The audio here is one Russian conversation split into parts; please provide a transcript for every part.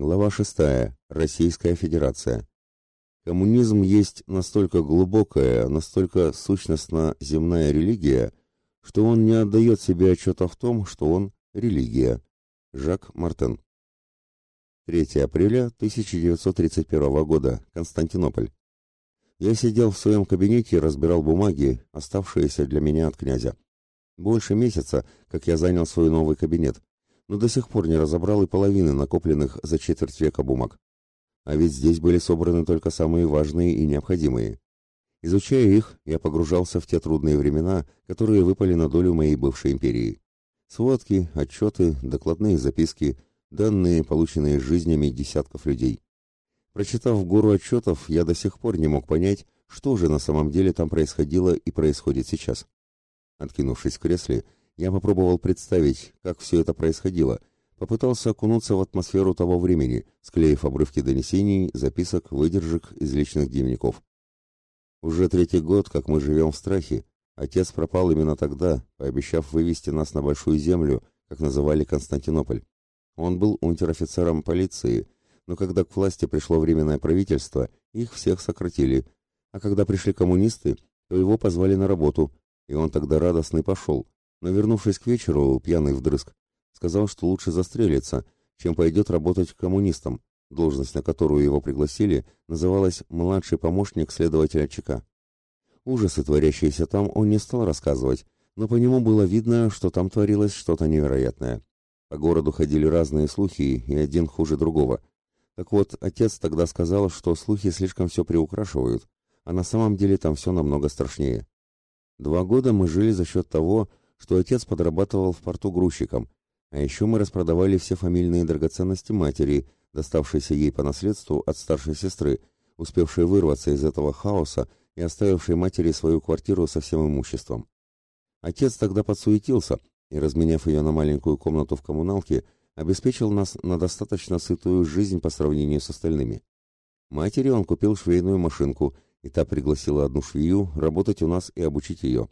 Глава 6. Российская Федерация. Коммунизм есть настолько глубокая, настолько сущностно земная религия, что он не отдает себе отчета в том, что он религия. Жак Мартен. 3 апреля 1931 года. Константинополь. Я сидел в своем кабинете и разбирал бумаги, оставшиеся для меня от князя. Больше месяца, как я занял свой новый кабинет, но до сих пор не разобрал и половины накопленных за четверть века бумаг. А ведь здесь были собраны только самые важные и необходимые. Изучая их, я погружался в те трудные времена, которые выпали на долю моей бывшей империи. Сводки, отчеты, докладные записки, данные, полученные жизнями десятков людей. Прочитав гору отчетов, я до сих пор не мог понять, что же на самом деле там происходило и происходит сейчас. Откинувшись в кресле, я попробовал представить, как все это происходило, попытался окунуться в атмосферу того времени, склеив обрывки донесений, записок, выдержек из личных дневников. Уже третий год, как мы живем в страхе, отец пропал именно тогда, пообещав вывести нас на Большую Землю, как называли Константинополь. Он был унтер-офицером полиции, но когда к власти пришло Временное правительство, их всех сократили, а когда пришли коммунисты, то его позвали на работу, и он тогда радостный пошел, но, вернувшись к вечеру, пьяный вдрызг, сказал, что лучше застрелиться, чем пойдет работать коммунистом, должность, на которую его пригласили, называлась «младший помощник следователя ЧК». Ужасы, творящиеся там, он не стал рассказывать, но по нему было видно, что там творилось что-то невероятное. По городу ходили разные слухи, и один хуже другого. Так вот, отец тогда сказал, что слухи слишком все приукрашивают, а на самом деле там все намного страшнее. Два года мы жили за счет того, что отец подрабатывал в порту грузчиком, а еще мы распродавали все фамильные драгоценности матери, доставшиеся ей по наследству от старшей сестры, успевшей вырваться из этого хаоса и оставившей матери свою квартиру со всем имуществом. Отец тогда подсуетился и, разменяв ее на маленькую комнату в коммуналке, обеспечил нас на достаточно сытую жизнь по сравнению с остальными. Матери он купил швейную машинку, и та пригласила одну швею работать у нас и обучить ее.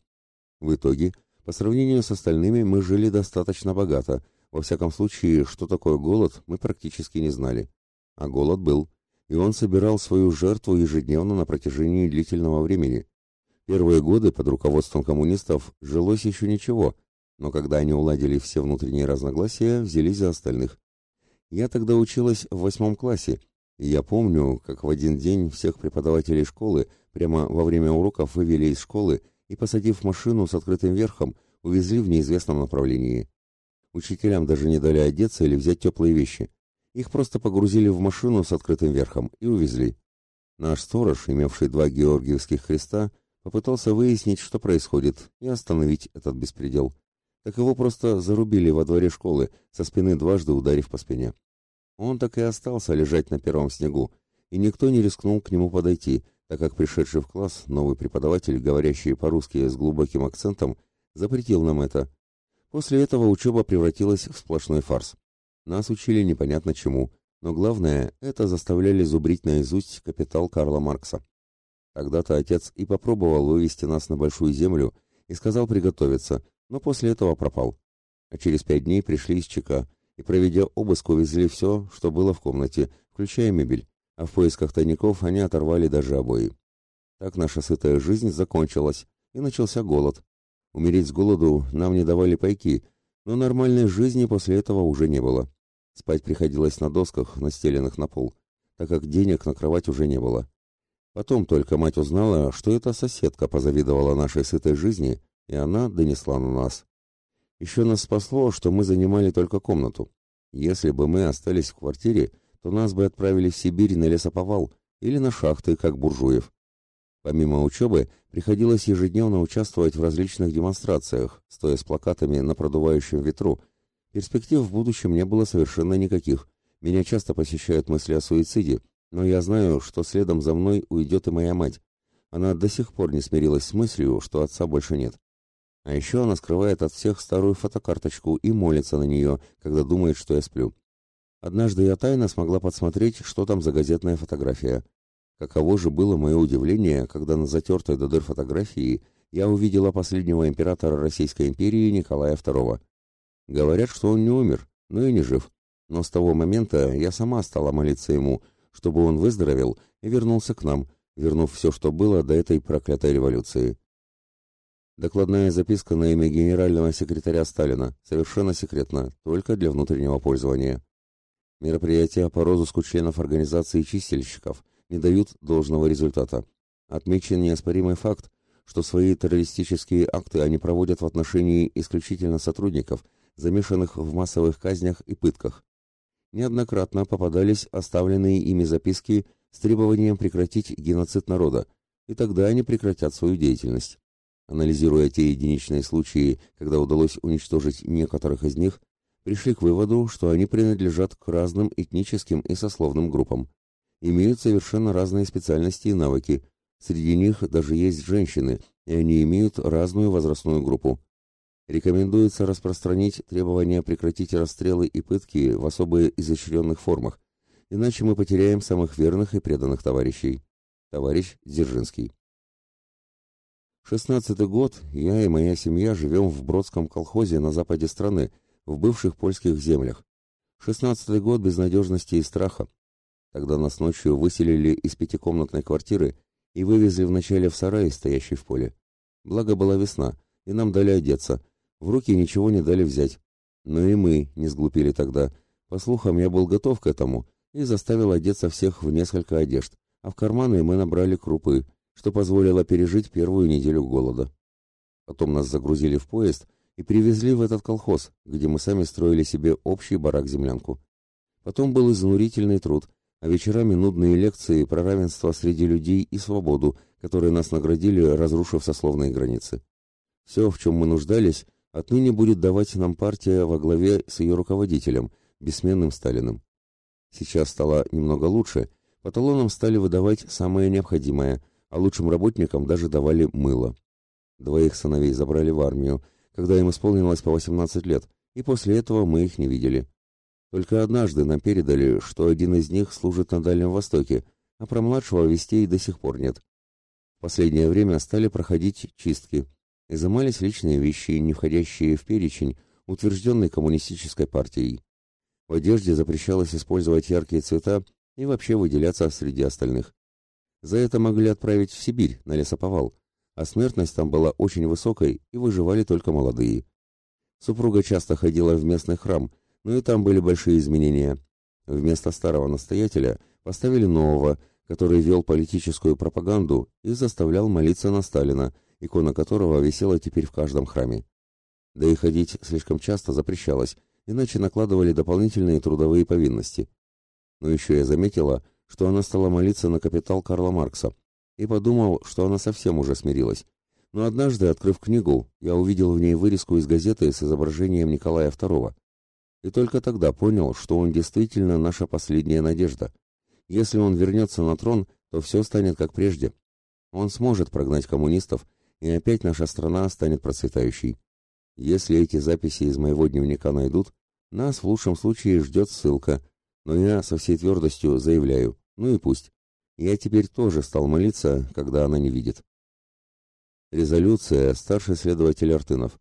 В итоге, по сравнению с остальными, мы жили достаточно богато, во всяком случае, что такое голод, мы практически не знали. А голод был, и он собирал свою жертву ежедневно на протяжении длительного времени. Первые годы под руководством коммунистов жилось еще ничего – но когда они уладили все внутренние разногласия, взялись за остальных. Я тогда училась в восьмом классе, и я помню, как в один день всех преподавателей школы прямо во время уроков вывели из школы и, посадив машину с открытым верхом, увезли в неизвестном направлении. Учителям даже не дали одеться или взять теплые вещи. Их просто погрузили в машину с открытым верхом и увезли. Наш сторож, имевший два георгиевских креста, попытался выяснить, что происходит, и остановить этот беспредел так его просто зарубили во дворе школы, со спины дважды ударив по спине. Он так и остался лежать на первом снегу, и никто не рискнул к нему подойти, так как пришедший в класс новый преподаватель, говорящий по-русски с глубоким акцентом, запретил нам это. После этого учеба превратилась в сплошной фарс. Нас учили непонятно чему, но главное, это заставляли зубрить наизусть капитал Карла Маркса. Тогда-то отец и попробовал вывести нас на большую землю и сказал приготовиться, но после этого пропал. А через пять дней пришли из ЧК и, проведя обыск, увезли все, что было в комнате, включая мебель, а в поисках тайников они оторвали даже обои. Так наша сытая жизнь закончилась, и начался голод. Умереть с голоду нам не давали пайки, но нормальной жизни после этого уже не было. Спать приходилось на досках, настеленных на пол, так как денег на кровать уже не было. Потом только мать узнала, что эта соседка позавидовала нашей сытой жизни и она донесла на нас. Еще нас спасло, что мы занимали только комнату. Если бы мы остались в квартире, то нас бы отправили в Сибирь на лесоповал или на шахты, как буржуев. Помимо учебы, приходилось ежедневно участвовать в различных демонстрациях, стоя с плакатами на продувающем ветру. Перспектив в будущем не было совершенно никаких. Меня часто посещают мысли о суициде, но я знаю, что следом за мной уйдет и моя мать. Она до сих пор не смирилась с мыслью, что отца больше нет. А еще она скрывает от всех старую фотокарточку и молится на нее, когда думает, что я сплю. Однажды я тайно смогла подсмотреть, что там за газетная фотография. Каково же было мое удивление, когда на затертой до дыр фотографии я увидела последнего императора Российской империи Николая II. Говорят, что он не умер, но и не жив. Но с того момента я сама стала молиться ему, чтобы он выздоровел и вернулся к нам, вернув все, что было до этой проклятой революции. Докладная записка на имя генерального секретаря Сталина, совершенно секретно, только для внутреннего пользования. Мероприятия по розыску членов организации чистильщиков не дают должного результата. Отмечен неоспоримый факт, что свои террористические акты они проводят в отношении исключительно сотрудников, замешанных в массовых казнях и пытках. Неоднократно попадались оставленные ими записки с требованием прекратить геноцид народа, и тогда они прекратят свою деятельность. Анализируя те единичные случаи, когда удалось уничтожить некоторых из них, пришли к выводу, что они принадлежат к разным этническим и сословным группам. Имеют совершенно разные специальности и навыки. Среди них даже есть женщины, и они имеют разную возрастную группу. Рекомендуется распространить требования прекратить расстрелы и пытки в особо изощренных формах, иначе мы потеряем самых верных и преданных товарищей. Товарищ Дзержинский. Шестнадцатый год я и моя семья живем в Бродском колхозе на западе страны, в бывших польских землях. Шестнадцатый год безнадежности и страха. Тогда нас ночью выселили из пятикомнатной квартиры и вывезли вначале в сарай, стоящий в поле. Благо была весна, и нам дали одеться. В руки ничего не дали взять. Но и мы не сглупили тогда. По слухам, я был готов к этому и заставил одеться всех в несколько одежд, а в карманы мы набрали крупы – что позволило пережить первую неделю голода. Потом нас загрузили в поезд и привезли в этот колхоз, где мы сами строили себе общий барак-землянку. Потом был изнурительный труд, а вечерами нудные лекции про равенство среди людей и свободу, которые нас наградили, разрушив сословные границы. Все, в чем мы нуждались, отныне будет давать нам партия во главе с ее руководителем, бессменным Сталиным. Сейчас стало немного лучше, по талонам стали выдавать самое необходимое, а лучшим работникам даже давали мыло. Двоих сыновей забрали в армию, когда им исполнилось по 18 лет, и после этого мы их не видели. Только однажды нам передали, что один из них служит на Дальнем Востоке, а про младшего вестей до сих пор нет. В последнее время стали проходить чистки. Изымались личные вещи, не входящие в перечень, утвержденный коммунистической партией. В одежде запрещалось использовать яркие цвета и вообще выделяться среди остальных. За это могли отправить в Сибирь, на лесоповал, а смертность там была очень высокой и выживали только молодые. Супруга часто ходила в местный храм, но и там были большие изменения. Вместо старого настоятеля поставили нового, который вел политическую пропаганду и заставлял молиться на Сталина, икона которого висела теперь в каждом храме. Да и ходить слишком часто запрещалось, иначе накладывали дополнительные трудовые повинности. Но еще я заметила, что она стала молиться на капитал Карла Маркса, и подумал, что она совсем уже смирилась. Но однажды, открыв книгу, я увидел в ней вырезку из газеты с изображением Николая II. И только тогда понял, что он действительно наша последняя надежда. Если он вернется на трон, то все станет как прежде. Он сможет прогнать коммунистов, и опять наша страна станет процветающей. Если эти записи из моего дневника найдут, нас в лучшем случае ждет ссылка, но я со всей твердостью заявляю, ну и пусть. Я теперь тоже стал молиться, когда она не видит. Резолюция старший следователь Артынов.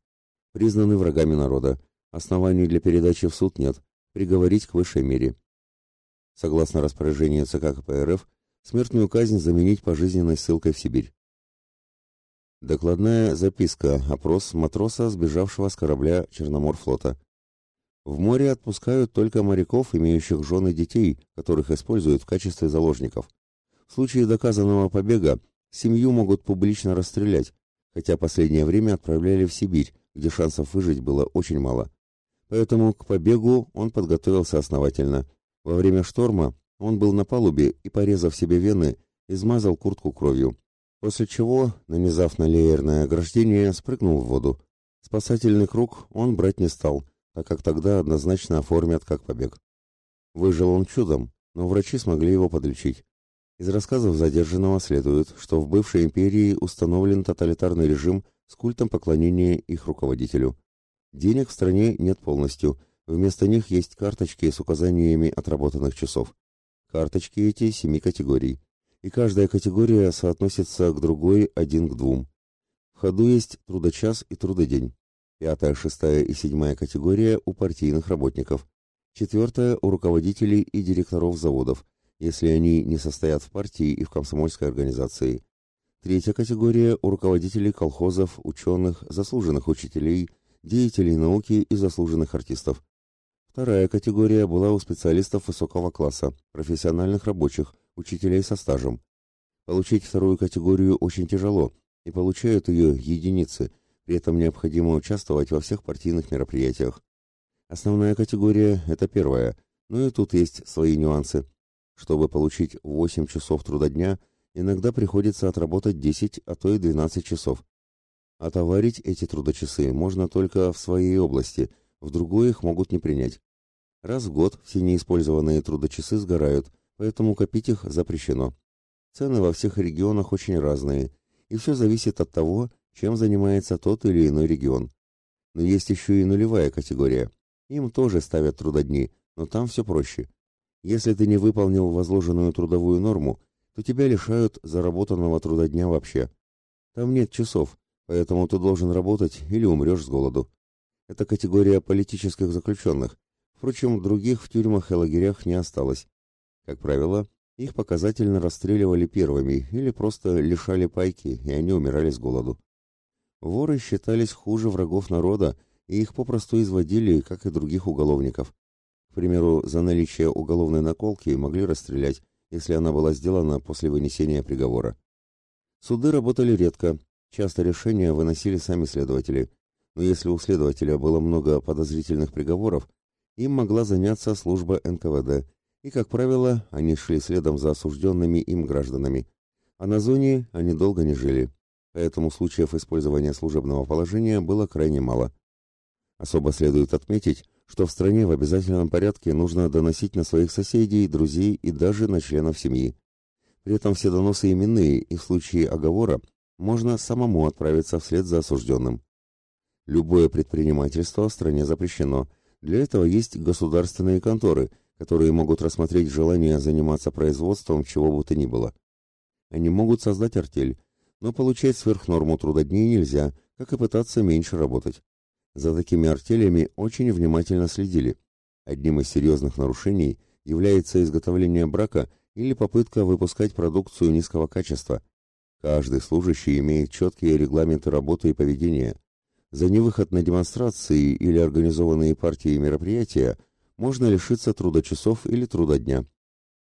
Признаны врагами народа. Оснований для передачи в суд нет. Приговорить к высшей мере. Согласно распоряжению ЦК КПРФ, смертную казнь заменить пожизненной ссылкой в Сибирь. Докладная записка. Опрос матроса, сбежавшего с корабля Черноморфлота. В море отпускают только моряков, имеющих жены детей, которых используют в качестве заложников. В случае доказанного побега семью могут публично расстрелять, хотя последнее время отправляли в Сибирь, где шансов выжить было очень мало. Поэтому к побегу он подготовился основательно. Во время шторма он был на палубе и, порезав себе вены, измазал куртку кровью, после чего, нанизав на леерное ограждение, спрыгнул в воду. Спасательный круг он брать не стал – так как тогда однозначно оформят как побег. Выжил он чудом, но врачи смогли его подлечить. Из рассказов задержанного следует, что в бывшей империи установлен тоталитарный режим с культом поклонения их руководителю. Денег в стране нет полностью, вместо них есть карточки с указаниями отработанных часов. Карточки эти семи категорий, и каждая категория соотносится к другой один к двум. В ходу есть трудочас и трудодень. Пятая, шестая и седьмая категория у партийных работников. Четвертое – у руководителей и директоров заводов, если они не состоят в партии и в комсомольской организации. Третья категория – у руководителей колхозов, ученых, заслуженных учителей, деятелей науки и заслуженных артистов. Вторая категория была у специалистов высокого класса, профессиональных рабочих, учителей со стажем. Получить вторую категорию очень тяжело, и получают ее единицы, при этом необходимо участвовать во всех партийных мероприятиях. Основная категория – это первая, но и тут есть свои нюансы. Чтобы получить 8 часов труда дня, иногда приходится отработать 10, а то и 12 часов. Отоварить эти трудочасы можно только в своей области, в другой их могут не принять. Раз в год все неиспользованные трудочасы сгорают, поэтому копить их запрещено. Цены во всех регионах очень разные, и все зависит от того, чем занимается тот или иной регион. Но есть еще и нулевая категория. Им тоже ставят трудодни, но там все проще. Если ты не выполнил возложенную трудовую норму, то тебя лишают заработанного трудодня вообще. Там нет часов, поэтому ты должен работать или умрешь с голоду. Это категория политических заключенных, Впрочем, других в тюрьмах и лагерях не осталось. Как правило, их показательно расстреливали первыми или просто лишали пайки, и они умирали с голоду. Воры считались хуже врагов народа, и их попросту изводили, как и других уголовников. Примеру, за наличие уголовной наколки могли расстрелять, если она была сделана после вынесения приговора. Суды работали редко, часто решения выносили сами следователи, но если у следователя было много подозрительных приговоров, им могла заняться служба НКВД, и, как правило, они шли следом за осужденными им гражданами. А на зоне они долго не жили, поэтому случаев использования служебного положения было крайне мало. Особо следует отметить, что в стране в обязательном порядке нужно доносить на своих соседей, друзей и даже на членов семьи. При этом все доносы именные, и в случае оговора можно самому отправиться вслед за осужденным. Любое предпринимательство в стране запрещено, для этого есть государственные конторы, которые могут рассмотреть желание заниматься производством чего бы то ни было. Они могут создать артель, но получать сверхнорму трудодней нельзя, как и пытаться меньше работать. За такими артелями очень внимательно следили. Одним из серьезных нарушений является изготовление брака или попытка выпускать продукцию низкого качества. Каждый служащий имеет четкие регламенты работы и поведения. За невыход на демонстрации или организованные партии мероприятия можно лишиться трудочасов или трудодня.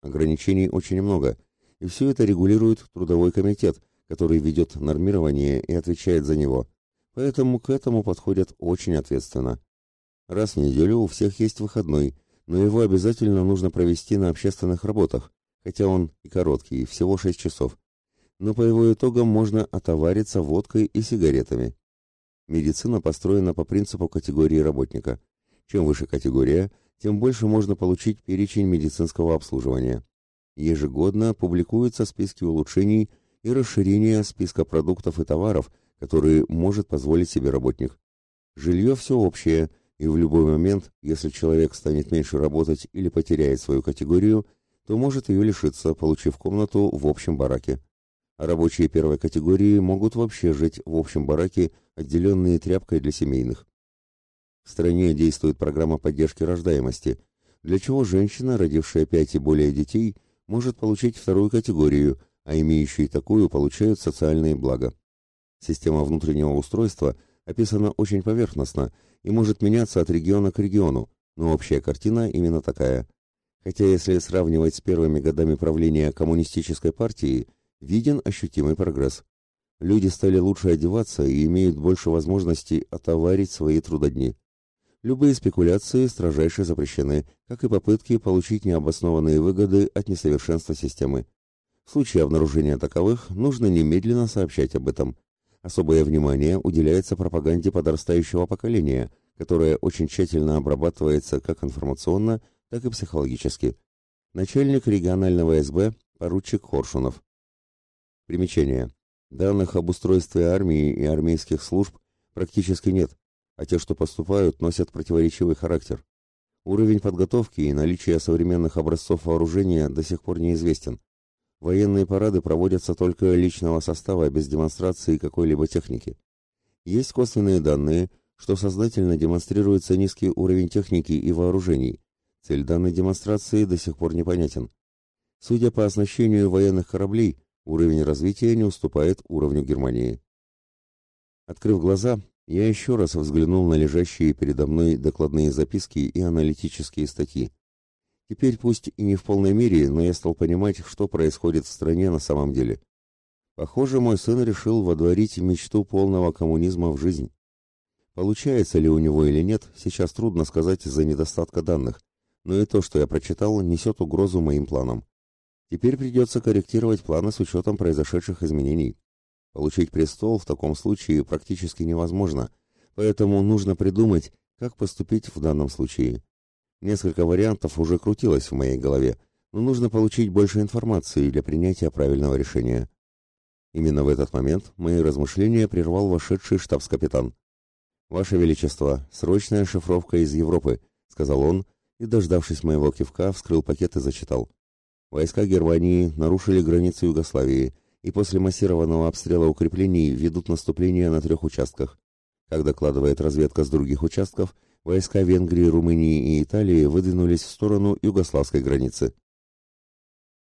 Ограничений очень много, и все это регулирует трудовой комитет, который ведет нормирование и отвечает за него. Поэтому к этому подходят очень ответственно. Раз в неделю у всех есть выходной, но его обязательно нужно провести на общественных работах, хотя он и короткий, всего 6 часов. Но по его итогам можно отовариться водкой и сигаретами. Медицина построена по принципу категории работника. Чем выше категория, тем больше можно получить перечень медицинского обслуживания. Ежегодно публикуются списки улучшений и расширения списка продуктов и товаров, которые может позволить себе работник. Жилье все общее, и в любой момент, если человек станет меньше работать или потеряет свою категорию, то может ее лишиться, получив комнату в общем бараке а рабочие первой категории могут вообще жить в общем бараке, отделенные тряпкой для семейных. В стране действует программа поддержки рождаемости, для чего женщина, родившая пять и более детей, может получить вторую категорию, а имеющие такую получают социальные блага. Система внутреннего устройства описана очень поверхностно и может меняться от региона к региону, но общая картина именно такая. Хотя если сравнивать с первыми годами правления коммунистической партии – виден ощутимый прогресс. Люди стали лучше одеваться и имеют больше возможностей отоварить свои трудодни. Любые спекуляции строжайше запрещены, как и попытки получить необоснованные выгоды от несовершенства системы. В случае обнаружения таковых нужно немедленно сообщать об этом. Особое внимание уделяется пропаганде подрастающего поколения, которая очень тщательно обрабатывается как информационно, так и психологически. Начальник регионального СБ поручик Хоршунов. Примечание. Данных об устройстве армии и армейских служб практически нет, а те, что поступают, носят противоречивый характер. Уровень подготовки и наличие современных образцов вооружения до сих пор неизвестен. Военные парады проводятся только личного состава без демонстрации какой-либо техники. Есть косвенные данные, что сознательно демонстрируется низкий уровень техники и вооружений, Цель данной демонстрации до сих пор непонятен. Судя по оснащению военных кораблей, уровень развития не уступает уровню Германии. Открыв глаза, я еще раз взглянул на лежащие передо мной докладные записки и аналитические статьи. Теперь пусть и не в полной мере, но я стал понимать, что происходит в стране на самом деле. Похоже, мой сын решил водворить мечту полного коммунизма в жизнь. Получается ли у него или нет, сейчас трудно сказать из-за недостатка данных, но и то, что я прочитал, несет угрозу моим планам. Теперь придется корректировать планы с учетом произошедших изменений. Получить престол в таком случае практически невозможно, поэтому нужно придумать, как поступить в данном случае. Несколько вариантов уже крутилось в моей голове, но нужно получить больше информации для принятия правильного решения. Именно в этот момент мои размышления прервал вошедший штабс-капитан. «Ваше Величество, срочная шифровка из Европы», — сказал он, и, дождавшись моего кивка, вскрыл пакет и зачитал. Войска Германии нарушили границу Югославии и после массированного обстрела укреплений ведут наступление на трех участках. Как докладывает разведка с других участков, войска Венгрии, Румынии и Италии выдвинулись в сторону югославской границы.